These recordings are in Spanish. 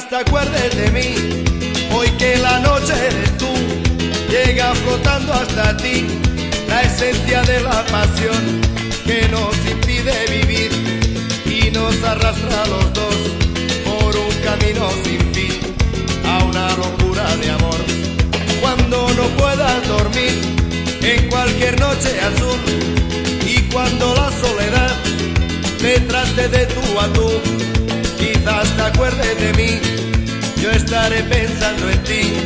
Quizás te acuerdes de mí, hoy que la noche eres tú, llega flotando hasta ti. La esencia de la pasión que nos impide vivir y nos arrastra a los dos por un camino sin fin a una locura de amor. Cuando no puedas dormir en cualquier noche azul y cuando la soledad te trate de tú a tú, quizás te acuerdes de mí, estaré pensando en ti,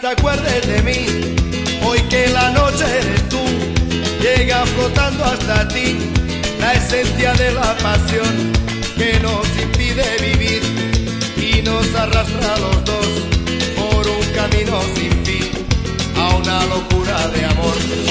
te acuerdes de mí, hoy que la noche eres tú, llega flotando hasta ti la esencia de la pasión que nos impide vivir y nos arrastra los dos por un camino sin fin a una locura de amor.